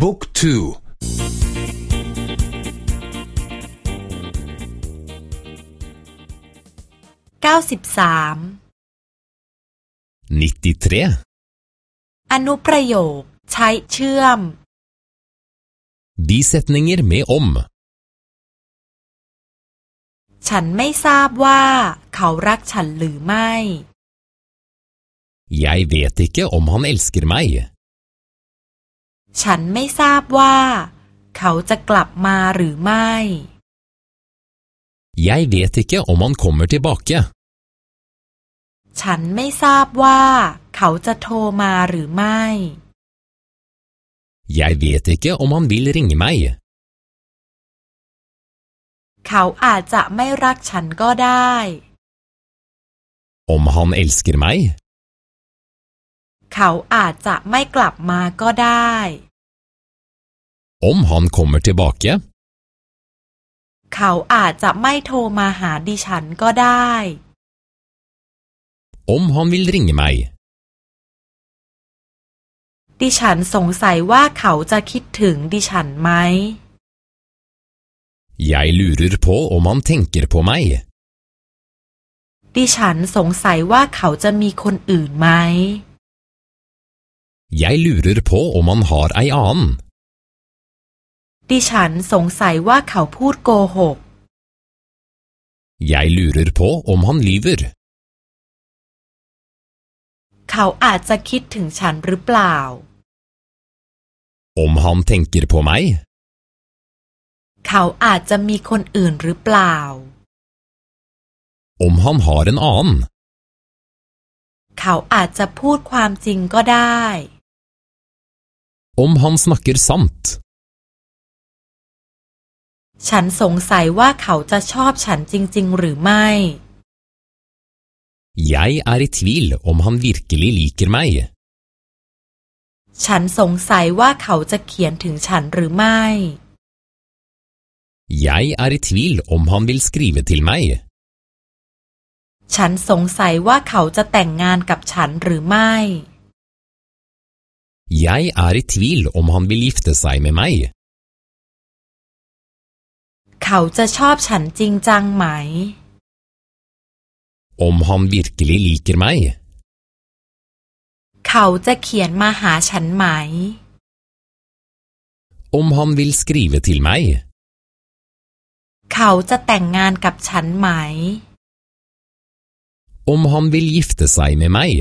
บุ๊กทูเก้าสิบสามนิติทรีอนุประโยคใช้เชื่อม bisetninger med om ฉันไม่ทราบว่าเขารักฉันหรือไม่ Jeg vet ikke om han elsker meg ฉันไม่ทราบว่า เขาจะกลับมาหรือไม่ Jeg vet ikke om han kommer tilbake ฉันไม่ทราบว่า เขาจะโทรมาหรือไม่ Jeg vet ikke om han vil ringe meg เขาอาจจะไม่รักฉันก็ได้ Om han elsker meg เขาอาจจะไม่กลับมาก็ได้ Om han kommer tilbake เขาอาจจะไม่โทรมาหาดิฉันก็ได้ Om han vil ringe meg ดิฉันสงสัยว่าเขาจะคิดถึงดิฉันไหม Jeg lurer på om han tenker på meg ดิฉันสงสัยว่าเขาจะมีคนอื่นไหม Jeg lurer på om han har ei annen ดิฉันสงสัยว่าเขาพูดโกหก Jeg lurer på om han lyver เขาอาจจะคิดถึงฉันหรือเปล่า Om han tenker på meg เขาอาจจะมีคนอื่นหรือเปล่า Om han har en annen เขาอาจจะพูดความจริงก็ได้ Om han snakker sant ฉันสงสัยว่าเขาจะชอบฉันจริง ๆ หรือไม่ Jeg er i tvil om han virkelig liker meg ฉันสงสัยว่าเขาจะเขียนถึงฉันหรือไม่ Jeg er i tvil om han vil skrive til meg ฉันสงสัยว่าเขาจะแต่งงานกับฉันหรือไม่ Jeg er i tvil om han vil gifte seg med meg เขาจะชอบฉันจริงจังไหม Om han virkelig liker meg เขาจะเขียนมาหาฉันไหม Om han vil skrive til meg เขาจะแต่งงานกับฉันไหม Om han vil gifte seg med meg